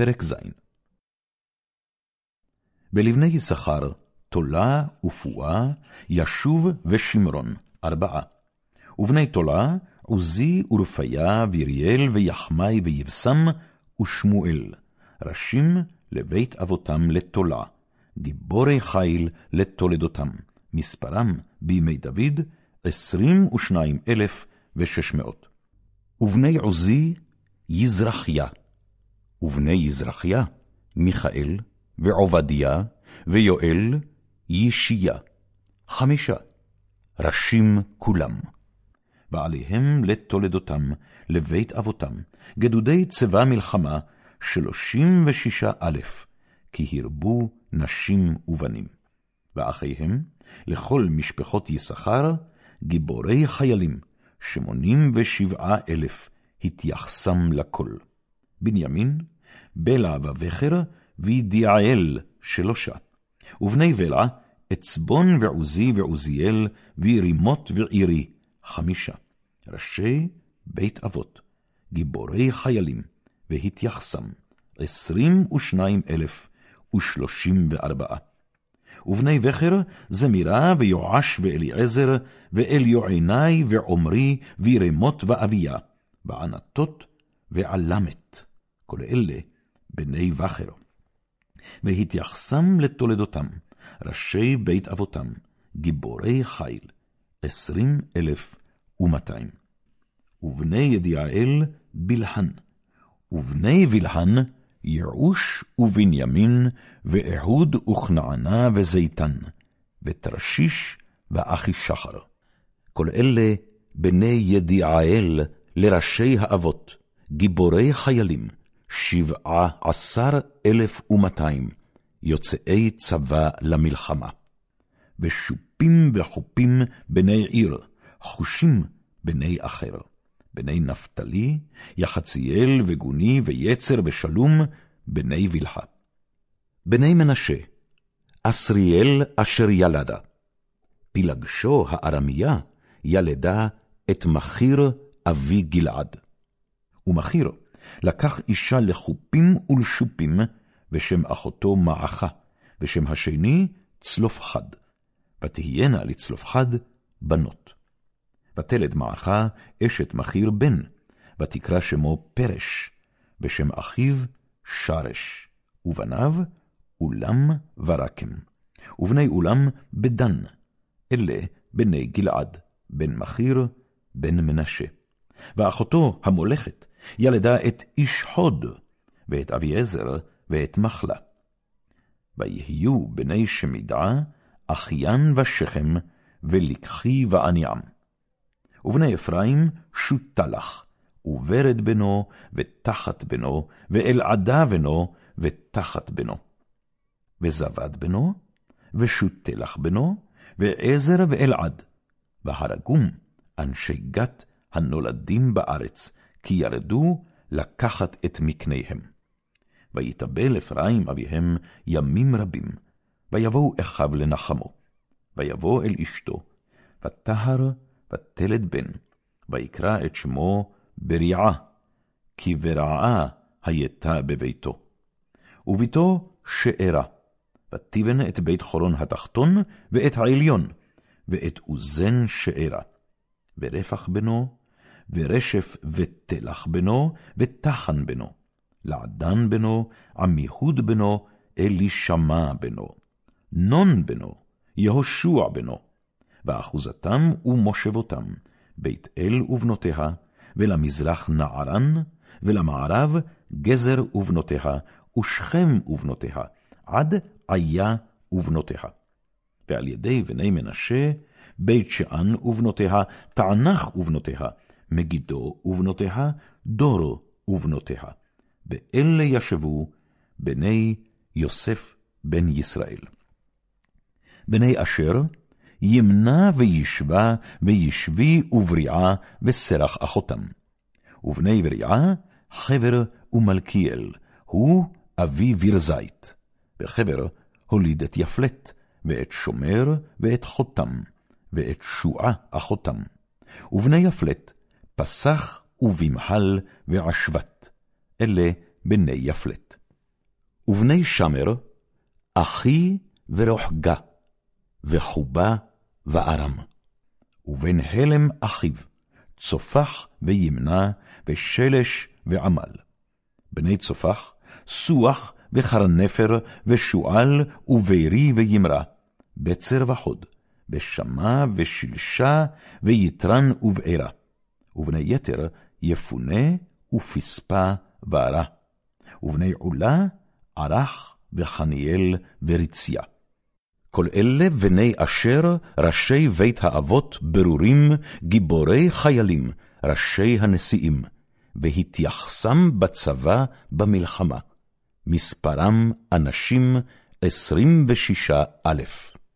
פרק ז. בלבני יששכר, תולה ופועה, ישוב ושמרון, ארבעה. ובני תולה, עוזי ורפיה, ויריאל, ויחמי, ויבשם, ושמואל, ראשים לבית אבותם לתולה, גיבורי חיל לתולדותם, מספרם בימי דוד, עשרים ושניים אלף ושש מאות. ובני עוזי, יזרחיה, ובני יזרחיה, מיכאל, ועובדיה, ויואל, ישיה, חמישה, ראשים כולם. ועליהם לתולדותם, לבית אבותם, גדודי צבא מלחמה, שלושים ושישה אלף, כי הרבו נשים ובנים. ואחיהם, לכל משפחות יששכר, גיבורי חיילים, שמונים ושבעה אלף, התייחסם לכל. בנימין, בלע ובכר, וידיעאל שלושה. ובני בלע, עצבון ועוזי ועוזיאל, וירימות ועירי, חמישה. ראשי בית אבות, גיבורי חיילים, והתייחסם, עשרים ושניים אלף ושלושים וארבעה. ובני בכר, זמירה ויואש ואליעזר, ואליועיני ועמרי, וירמות ואביה, וענתות ועלמת, כל אלה בני בכר. והתייחסם לתולדותם, ראשי בית אבותם, גיבורי חיל, עשרים אלף ומאתיים. ובני ידיעאל בלחן, ובני בלחן יעוש ובנימין, ואהוד וכנענה וזיתן, ותרשיש ואחי שחר. כל אלה בני ידיעאל לראשי האבות, גיבורי חיילים, שבעה עשר אלף ומאתיים, יוצאי צבא למלחמה. ושופים וחופים בני עיר, חושים בני אחר. בני נפתלי, יחציאל וגוני ויצר ושלום, בני בלחה. בני מנשה, אסריאל אשר ילדה. פילגשו הארמיה ילדה את מחיר אבי גלעד. ומחיר לקח אישה לחופים ולשופים, ושם אחותו מעכה, ושם השני צלופחד. ותהיינה לצלופחד בנות. ותלד מעכה אשת מחיר בן, ותקרא שמו פרש, ושם אחיו שרש, ובניו אולם ורקם, ובני אולם בדן, אלה בני גלעד, בן מחיר, בן מנשה. ואחותו המולכת ילדה את איש חוד, ואת אביעזר, ואת מחלה. ויהיו בני שמדעה, אחיין ושכם, ולקחי ועניעם. ובני אפרים שותלח, וורד בנו, ותחת בנו, ואלעדה בנו, ותחת בנו. וזבד בנו, ושותלח בנו, ועזר ואלעד, והרגום אנשי גת הנולדים בארץ, כי ירדו לקחת את מקניהם. ויתאבל אפרים אביהם ימים רבים, ויבואו אחיו לנחמו. ויבוא אל אשתו, וטהר ותלד בן, ויקרא את שמו בריעה, כי ברעה הייתה בביתו. וביתו שארה, ותיבן את בית חורון התחתון, ואת העליון, ואת אוזן שארה. ורפח בנו, ורשף ותלח בנו, ותחן בנו. לעדן בנו, עמיהוד בנו, אלישמע בנו. נון בנו, יהושע בנו. ואחוזתם ומושבותם, בית אל ובנותיה, ולמזרח נערן, ולמערב גזר ובנותיה, ושכם ובנותיה, עד עיה ובנותיה. ועל ידי בני מנשה, בית שאן ובנותיה, תענך ובנותיה, מגידו ובנותיה, דורו ובנותיה. באלה ישבו בני יוסף בן ישראל. בני אשר, ימנע וישבה, וישבי ובריעה, וסרח אחותם. ובני בריעה, חבר ומלכיאל, הוא אבי וירזית. וחבר הוליד את יפלט, ואת שומר, ואת חותם, ואת שועה אחותם. ובני יפלט, פסח ובמחל ועשבת. אלה בני יפלט. ובני שמר, אחי ורוחגה, וחובה וארם. ובן הלם אחיו, צופח וימנע, ושלש ועמל. בני צופח, סוח וחרנפר, ושועל, וברי וימרה, בצר וחוד, ושמע ושלשה, ויתרן ובערה. ובני יתר, יפונה, ופספה וערה. ובני עולה, ערך, וחניאל, ורציה. כל אלה בני אשר, ראשי בית האבות, ברורים, גיבורי חיילים, ראשי הנשיאים, והתייחסם בצבא במלחמה. מספרם אנשים עשרים ושישה אלף.